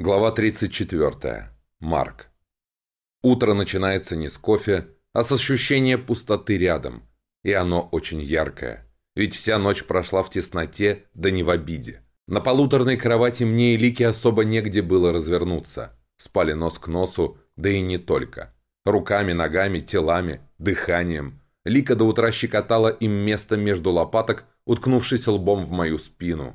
Глава 34. Марк. Утро начинается не с кофе, а с ощущения пустоты рядом. И оно очень яркое. Ведь вся ночь прошла в тесноте, да не в обиде. На полуторной кровати мне и Лике особо негде было развернуться. Спали нос к носу, да и не только. Руками, ногами, телами, дыханием. Лика до утра щекотала им место между лопаток, уткнувшись лбом в мою спину.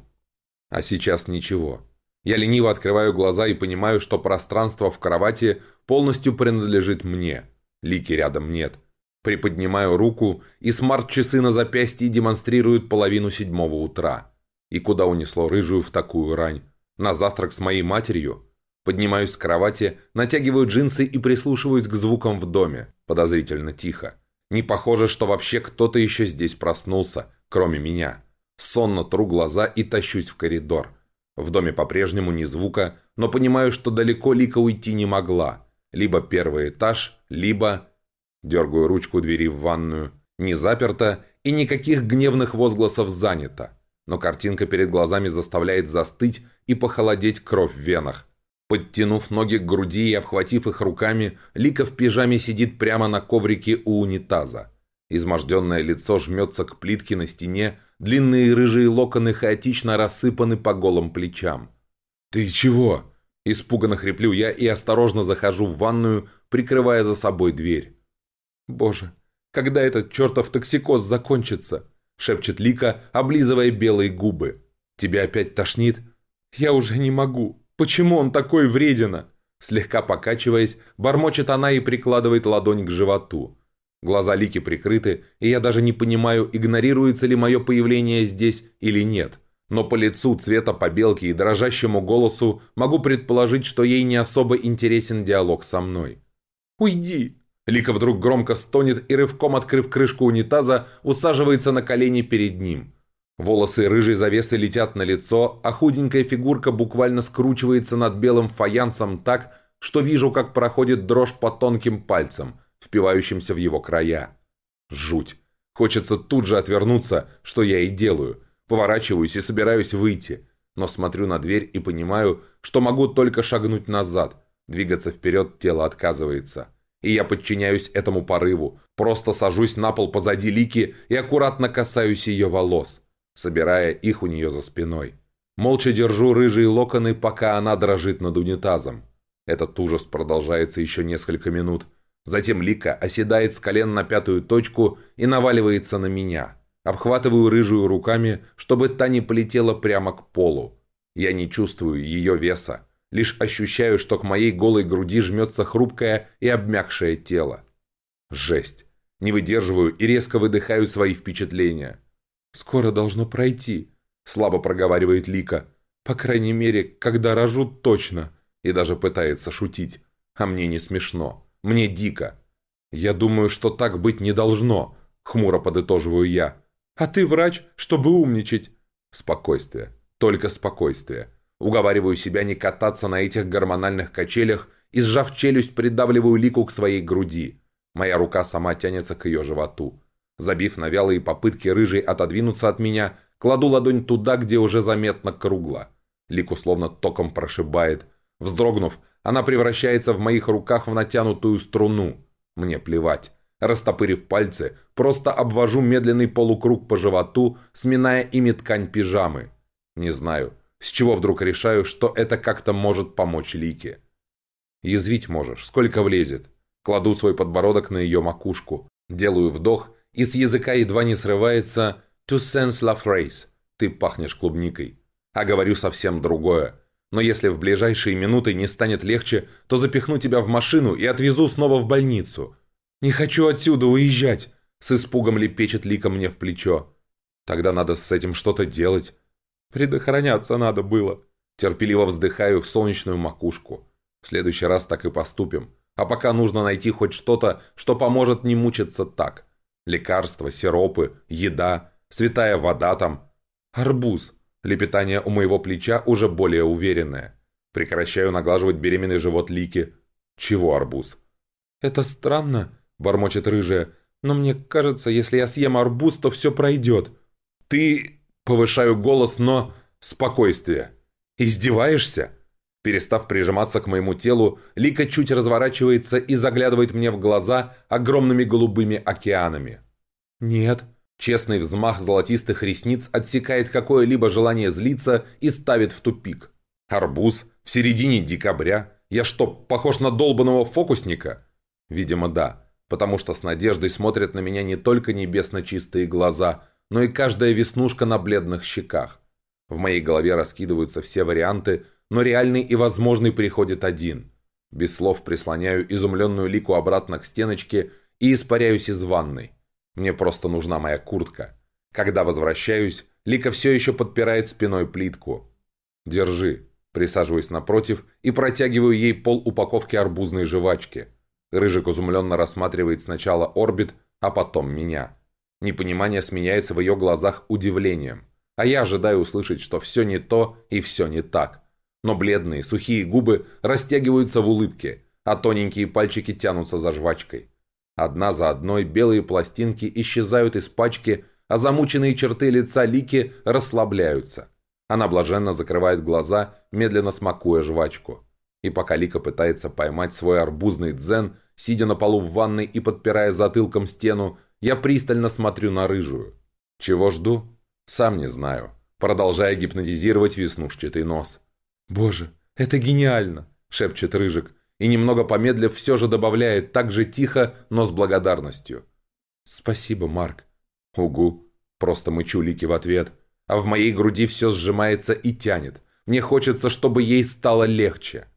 А сейчас ничего. Я лениво открываю глаза и понимаю, что пространство в кровати полностью принадлежит мне. Лики рядом нет. Приподнимаю руку, и смарт-часы на запястье демонстрируют половину седьмого утра. И куда унесло рыжую в такую рань? На завтрак с моей матерью? Поднимаюсь с кровати, натягиваю джинсы и прислушиваюсь к звукам в доме. Подозрительно тихо. Не похоже, что вообще кто-то еще здесь проснулся, кроме меня. Сонно тру глаза и тащусь в коридор. В доме по-прежнему ни звука, но понимаю, что далеко Лика уйти не могла. Либо первый этаж, либо... Дергаю ручку двери в ванную. Не заперто и никаких гневных возгласов занято. Но картинка перед глазами заставляет застыть и похолодеть кровь в венах. Подтянув ноги к груди и обхватив их руками, Лика в пижаме сидит прямо на коврике у унитаза. Изможденное лицо жмется к плитке на стене, длинные рыжие локоны хаотично рассыпаны по голым плечам. «Ты чего?» Испуганно хриплю я и осторожно захожу в ванную, прикрывая за собой дверь. «Боже, когда этот чертов токсикоз закончится?» шепчет Лика, облизывая белые губы. «Тебя опять тошнит?» «Я уже не могу. Почему он такой вредина?» Слегка покачиваясь, бормочет она и прикладывает ладонь к животу. Глаза Лики прикрыты, и я даже не понимаю, игнорируется ли мое появление здесь или нет. Но по лицу, цвета побелки и дрожащему голосу могу предположить, что ей не особо интересен диалог со мной. «Уйди!» Лика вдруг громко стонет и, рывком открыв крышку унитаза, усаживается на колени перед ним. Волосы рыжей завесы летят на лицо, а худенькая фигурка буквально скручивается над белым фаянсом так, что вижу, как проходит дрожь по тонким пальцам – впивающимся в его края. Жуть. Хочется тут же отвернуться, что я и делаю. Поворачиваюсь и собираюсь выйти. Но смотрю на дверь и понимаю, что могу только шагнуть назад. Двигаться вперед тело отказывается. И я подчиняюсь этому порыву. Просто сажусь на пол позади Лики и аккуратно касаюсь ее волос, собирая их у нее за спиной. Молча держу рыжие локоны, пока она дрожит над унитазом. Этот ужас продолжается еще несколько минут, Затем Лика оседает с колен на пятую точку и наваливается на меня. Обхватываю рыжую руками, чтобы та не полетела прямо к полу. Я не чувствую ее веса, лишь ощущаю, что к моей голой груди жмется хрупкое и обмякшее тело. Жесть. Не выдерживаю и резко выдыхаю свои впечатления. «Скоро должно пройти», — слабо проговаривает Лика. «По крайней мере, когда рожу точно». И даже пытается шутить. А мне не смешно. Мне дико. Я думаю, что так быть не должно, хмуро подытоживаю я. А ты врач, чтобы умничать. Спокойствие. Только спокойствие. Уговариваю себя не кататься на этих гормональных качелях и, сжав челюсть, придавливаю лику к своей груди. Моя рука сама тянется к ее животу. Забив на вялые попытки рыжей отодвинуться от меня, кладу ладонь туда, где уже заметно кругло. Лику словно током прошибает. Вздрогнув, она превращается в моих руках в натянутую струну. Мне плевать. Растопырив пальцы, просто обвожу медленный полукруг по животу, сминая ими ткань пижамы. Не знаю, с чего вдруг решаю, что это как-то может помочь Лике. Язвить можешь, сколько влезет. Кладу свой подбородок на ее макушку. Делаю вдох, и с языка едва не срывается «To sense la phrase» – «Ты пахнешь клубникой». А говорю совсем другое. Но если в ближайшие минуты не станет легче, то запихну тебя в машину и отвезу снова в больницу. Не хочу отсюда уезжать!» С испугом лепечет Лика мне в плечо. «Тогда надо с этим что-то делать. Предохраняться надо было». Терпеливо вздыхаю в солнечную макушку. В следующий раз так и поступим. А пока нужно найти хоть что-то, что поможет не мучиться так. Лекарства, сиропы, еда, святая вода там. Арбуз. Лепетание у моего плеча уже более уверенное. Прекращаю наглаживать беременный живот Лики. Чего арбуз? «Это странно», – бормочет рыжая. «Но мне кажется, если я съем арбуз, то все пройдет». «Ты...» – повышаю голос, но... Спокойствие. «Издеваешься?» Перестав прижиматься к моему телу, Лика чуть разворачивается и заглядывает мне в глаза огромными голубыми океанами. «Нет». Честный взмах золотистых ресниц отсекает какое-либо желание злиться и ставит в тупик. «Арбуз? В середине декабря? Я что, похож на долбанного фокусника?» Видимо, да, потому что с надеждой смотрят на меня не только небесно чистые глаза, но и каждая веснушка на бледных щеках. В моей голове раскидываются все варианты, но реальный и возможный приходит один. Без слов прислоняю изумленную лику обратно к стеночке и испаряюсь из ванной. Мне просто нужна моя куртка. Когда возвращаюсь, Лика все еще подпирает спиной плитку. «Держи». Присаживаюсь напротив и протягиваю ей пол упаковки арбузной жвачки. Рыжик изумленно рассматривает сначала орбит, а потом меня. Непонимание сменяется в ее глазах удивлением. А я ожидаю услышать, что все не то и все не так но бледные, сухие губы растягиваются в улыбке, а тоненькие пальчики тянутся за жвачкой. Одна за одной белые пластинки исчезают из пачки, а замученные черты лица Лики расслабляются. Она блаженно закрывает глаза, медленно смакуя жвачку. И пока Лика пытается поймать свой арбузный дзен, сидя на полу в ванной и подпирая затылком стену, я пристально смотрю на рыжую. Чего жду? Сам не знаю, продолжая гипнотизировать веснушчатый нос. «Боже, это гениально!» – шепчет Рыжик. И немного помедлив все же добавляет так же тихо, но с благодарностью. «Спасибо, Марк». «Угу». Просто мычу Лики в ответ. А в моей груди все сжимается и тянет. Мне хочется, чтобы ей стало легче.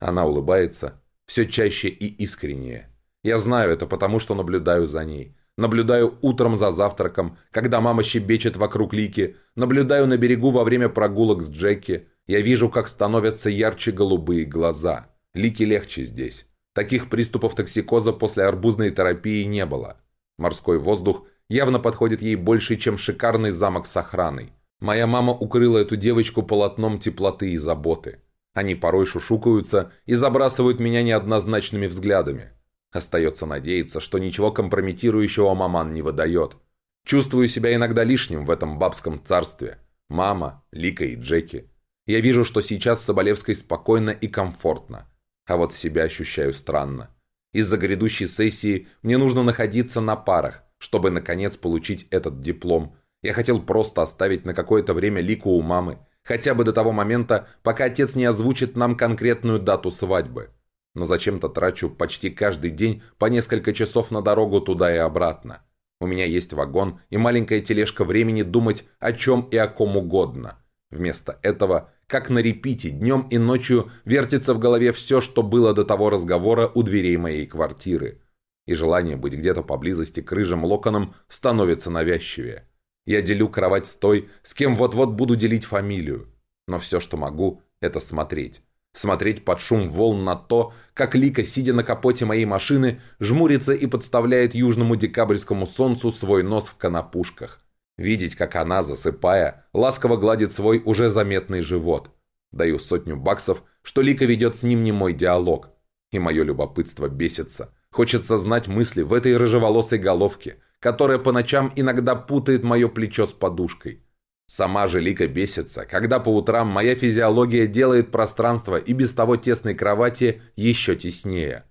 Она улыбается, все чаще и искреннее. Я знаю это, потому что наблюдаю за ней. Наблюдаю утром за завтраком, когда мама щебечет вокруг Лики. Наблюдаю на берегу во время прогулок с Джеки. Я вижу, как становятся ярче голубые глаза. Лики легче здесь. Таких приступов токсикоза после арбузной терапии не было. Морской воздух явно подходит ей больше, чем шикарный замок с охраной. Моя мама укрыла эту девочку полотном теплоты и заботы. Они порой шушукаются и забрасывают меня неоднозначными взглядами. Остается надеяться, что ничего компрометирующего маман не выдает. Чувствую себя иногда лишним в этом бабском царстве. Мама, Лика и Джеки. Я вижу, что сейчас Соболевской спокойно и комфортно. А вот себя ощущаю странно. Из-за грядущей сессии мне нужно находиться на парах, чтобы наконец получить этот диплом. Я хотел просто оставить на какое-то время Лику у мамы, хотя бы до того момента, пока отец не озвучит нам конкретную дату свадьбы. Но зачем-то трачу почти каждый день по несколько часов на дорогу туда и обратно. У меня есть вагон и маленькая тележка времени думать о чем и о ком угодно. Вместо этого как на репите, днем и ночью вертится в голове все, что было до того разговора у дверей моей квартиры. И желание быть где-то поблизости к рыжим локонам становится навязчивее. Я делю кровать с той, с кем вот-вот буду делить фамилию. Но все, что могу, это смотреть. Смотреть под шум волн на то, как Лика, сидя на капоте моей машины, жмурится и подставляет южному декабрьскому солнцу свой нос в конопушках. Видеть, как она, засыпая, ласково гладит свой уже заметный живот. Даю сотню баксов, что Лика ведет с ним не мой диалог. И мое любопытство бесится. Хочется знать мысли в этой рыжеволосой головке, которая по ночам иногда путает мое плечо с подушкой. Сама же Лика бесится, когда по утрам моя физиология делает пространство и без того тесной кровати еще теснее.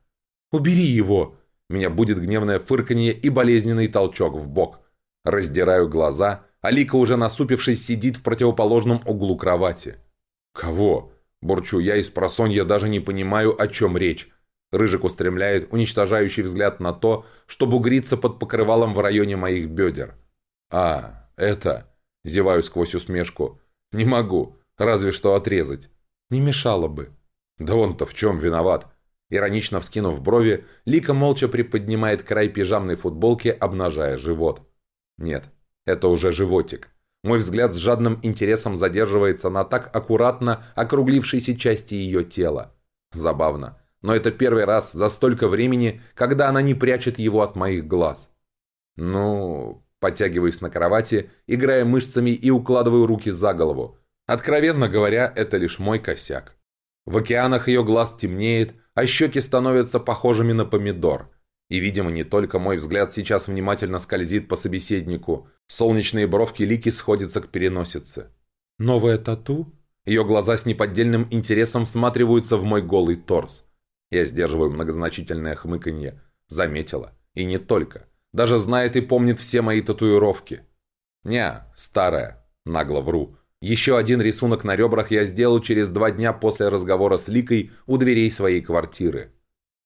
«Убери его!» Меня будет гневное фырканье и болезненный толчок в бок – Раздираю глаза, Алика уже насупившись сидит в противоположном углу кровати. «Кого?» – бурчу я из просонья, даже не понимаю, о чем речь. Рыжик устремляет уничтожающий взгляд на то, что бугрится под покрывалом в районе моих бедер. «А, это...» – зеваю сквозь усмешку. «Не могу, разве что отрезать. Не мешало бы». «Да он-то в чем виноват?» Иронично вскинув брови, Лика молча приподнимает край пижамной футболки, обнажая живот. Нет, это уже животик. Мой взгляд с жадным интересом задерживается на так аккуратно округлившейся части ее тела. Забавно. Но это первый раз за столько времени, когда она не прячет его от моих глаз. Ну, подтягиваюсь на кровати, играя мышцами и укладываю руки за голову. Откровенно говоря, это лишь мой косяк. В океанах ее глаз темнеет, а щеки становятся похожими на помидор – и, видимо, не только мой взгляд сейчас внимательно скользит по собеседнику. Солнечные бровки Лики сходятся к переносице. «Новая тату?» Ее глаза с неподдельным интересом всматриваются в мой голый торс. Я сдерживаю многозначительное хмыканье. Заметила. И не только. Даже знает и помнит все мои татуировки. Не, старая. Нагло вру. Еще один рисунок на ребрах я сделал через два дня после разговора с Ликой у дверей своей квартиры.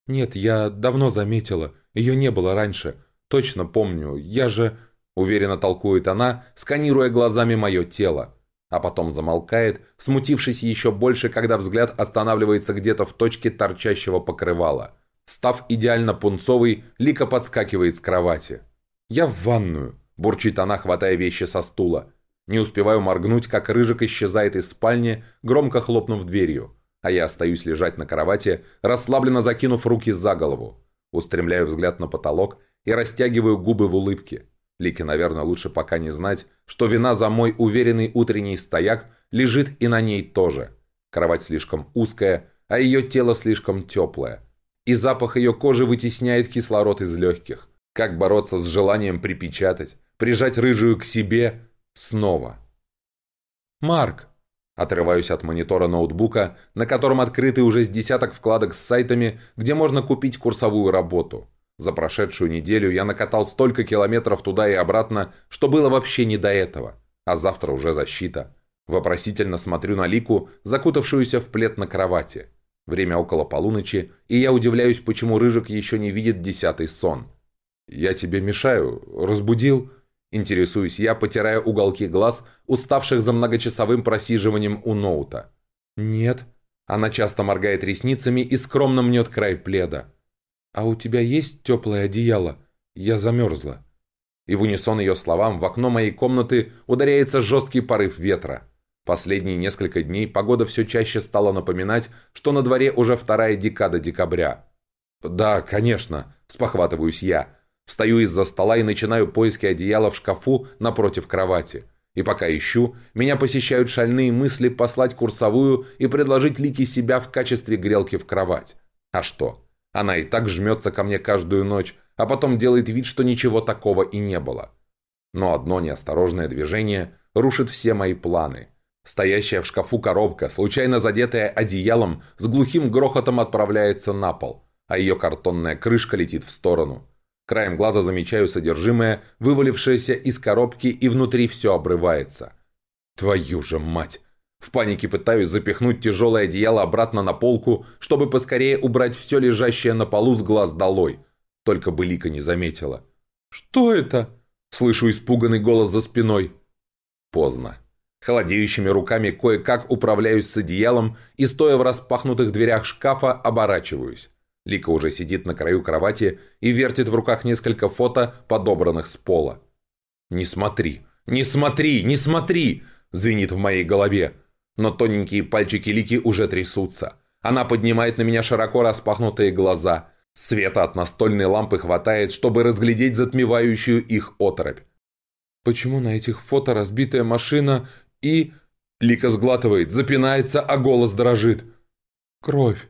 «Нет, я давно заметила. Ее не было раньше. Точно помню. Я же...» Уверенно толкует она, сканируя глазами мое тело. А потом замолкает, смутившись еще больше, когда взгляд останавливается где-то в точке торчащего покрывала. Став идеально пунцовый, Лика подскакивает с кровати. «Я в ванную», – бурчит она, хватая вещи со стула. Не успеваю моргнуть, как Рыжик исчезает из спальни, громко хлопнув дверью. А я остаюсь лежать на кровати, расслабленно закинув руки за голову. Устремляю взгляд на потолок и растягиваю губы в улыбке. Лике, наверное, лучше пока не знать, что вина за мой уверенный утренний стояк лежит и на ней тоже. Кровать слишком узкая, а ее тело слишком теплое. И запах ее кожи вытесняет кислород из легких. Как бороться с желанием припечатать, прижать рыжую к себе снова? «Марк!» Отрываюсь от монитора ноутбука, на котором открыты уже с десяток вкладок с сайтами, где можно купить курсовую работу. За прошедшую неделю я накатал столько километров туда и обратно, что было вообще не до этого. А завтра уже защита. Вопросительно смотрю на Лику, закутавшуюся в плед на кровати. Время около полуночи, и я удивляюсь, почему Рыжик еще не видит десятый сон. «Я тебе мешаю? Разбудил?» Интересуюсь я, потирая уголки глаз, уставших за многочасовым просиживанием у ноута. «Нет». Она часто моргает ресницами и скромно мнет край пледа. «А у тебя есть теплое одеяло? Я замерзла». И в унисон ее словам в окно моей комнаты ударяется жесткий порыв ветра. Последние несколько дней погода все чаще стала напоминать, что на дворе уже вторая декада декабря. «Да, конечно», – спохватываюсь я. Встаю из-за стола и начинаю поиски одеяла в шкафу напротив кровати. И пока ищу, меня посещают шальные мысли послать курсовую и предложить Лике себя в качестве грелки в кровать. А что? Она и так жмется ко мне каждую ночь, а потом делает вид, что ничего такого и не было. Но одно неосторожное движение рушит все мои планы. Стоящая в шкафу коробка, случайно задетая одеялом, с глухим грохотом отправляется на пол, а ее картонная крышка летит в сторону. Краем глаза замечаю содержимое, вывалившееся из коробки, и внутри все обрывается. Твою же мать! В панике пытаюсь запихнуть тяжелое одеяло обратно на полку, чтобы поскорее убрать все лежащее на полу с глаз долой. Только бы Лика не заметила. «Что это?» Слышу испуганный голос за спиной. Поздно. Холодеющими руками кое-как управляюсь с одеялом и, стоя в распахнутых дверях шкафа, оборачиваюсь. Лика уже сидит на краю кровати и вертит в руках несколько фото, подобранных с пола. «Не смотри! Не смотри! Не смотри!» – звенит в моей голове но тоненькие пальчики Лики уже трясутся. Она поднимает на меня широко распахнутые глаза. Света от настольной лампы хватает, чтобы разглядеть затмевающую их оторопь. «Почему на этих фото разбитая машина и...» Лика сглатывает, запинается, а голос дрожит. «Кровь!»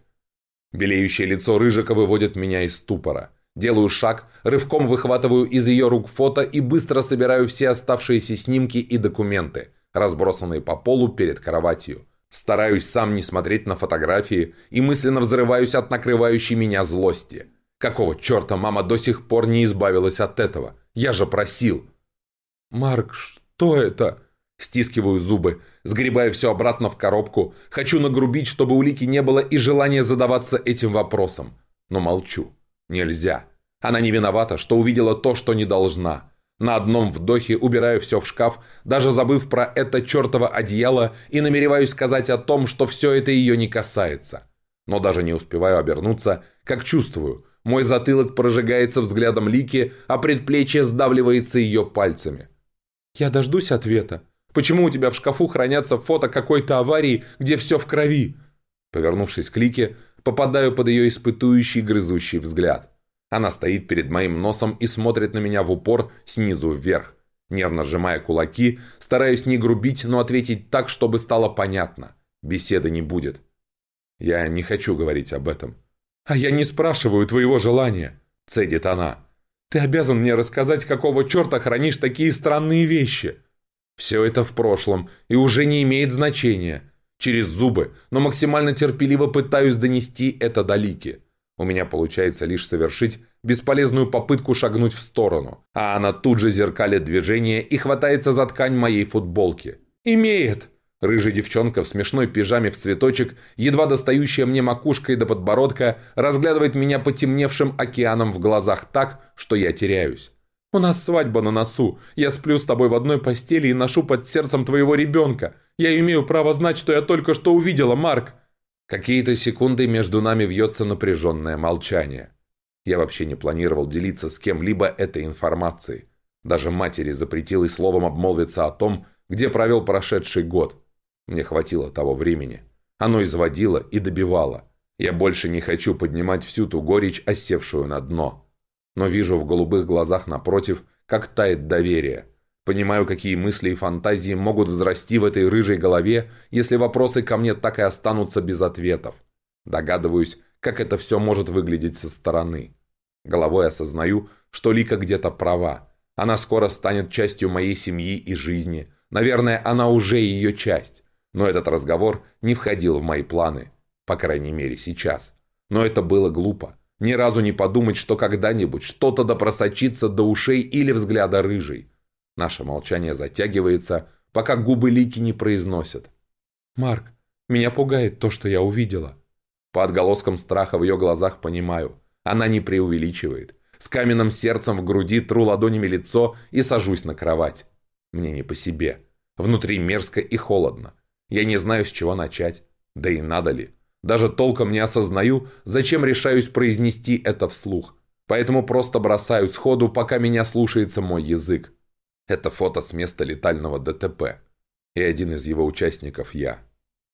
Белеющее лицо Рыжика выводит меня из ступора. Делаю шаг, рывком выхватываю из ее рук фото и быстро собираю все оставшиеся снимки и документы разбросанные по полу перед кроватью. Стараюсь сам не смотреть на фотографии и мысленно взрываюсь от накрывающей меня злости. Какого черта мама до сих пор не избавилась от этого? Я же просил. «Марк, что это?» Стискиваю зубы, сгребаю все обратно в коробку. Хочу нагрубить, чтобы улики не было и желания задаваться этим вопросом. Но молчу. Нельзя. Она не виновата, что увидела то, что не должна. На одном вдохе убираю все в шкаф, даже забыв про это чертово одеяло и намереваюсь сказать о том, что все это ее не касается. Но даже не успеваю обернуться, как чувствую. Мой затылок прожигается взглядом Лики, а предплечье сдавливается ее пальцами. «Я дождусь ответа. Почему у тебя в шкафу хранятся фото какой-то аварии, где все в крови?» Повернувшись к Лике, попадаю под ее испытующий грызущий взгляд. Она стоит перед моим носом и смотрит на меня в упор снизу вверх. Нервно сжимая кулаки, стараюсь не грубить, но ответить так, чтобы стало понятно. Беседы не будет. Я не хочу говорить об этом. «А я не спрашиваю твоего желания», — цедит она. «Ты обязан мне рассказать, какого черта хранишь такие странные вещи». «Все это в прошлом и уже не имеет значения. через зубы, но максимально терпеливо пытаюсь донести это до Лики. У меня получается лишь совершить бесполезную попытку шагнуть в сторону, а она тут же зеркалит движение и хватается за ткань моей футболки. «Имеет!» Рыжая девчонка в смешной пижаме в цветочек, едва достающая мне макушкой до подбородка, разглядывает меня потемневшим океаном в глазах так, что я теряюсь. «У нас свадьба на носу. Я сплю с тобой в одной постели и ношу под сердцем твоего ребенка. Я имею право знать, что я только что увидела, Марк!» Какие-то секунды между нами вьется напряженное молчание. Я вообще не планировал делиться с кем-либо этой информацией. Даже матери запретил и словом обмолвиться о том, где провел прошедший год. Мне хватило того времени. Оно изводило и добивало. Я больше не хочу поднимать всю ту горечь, осевшую на дно. Но вижу в голубых глазах напротив, как тает доверие. Понимаю, какие мысли и фантазии могут взрасти в этой рыжей голове, если вопросы ко мне так и останутся без ответов. Догадываюсь, как это все может выглядеть со стороны. Головой осознаю, что Лика где-то права. Она скоро станет частью моей семьи и жизни. Наверное, она уже ее часть. Но этот разговор не входил в мои планы. По крайней мере, сейчас. Но это было глупо. Ни разу не подумать, что когда-нибудь что-то да просочится до ушей или взгляда рыжей. Наше молчание затягивается, пока губы Лики не произносят. «Марк, меня пугает то, что я увидела». По отголоскам страха в ее глазах понимаю. Она не преувеличивает. С каменным сердцем в груди тру ладонями лицо и сажусь на кровать. Мне не по себе. Внутри мерзко и холодно. Я не знаю, с чего начать. Да и надо ли. Даже толком не осознаю, зачем решаюсь произнести это вслух. Поэтому просто бросаю сходу, пока меня слушается мой язык. Это фото с места летального ДТП. И один из его участников я.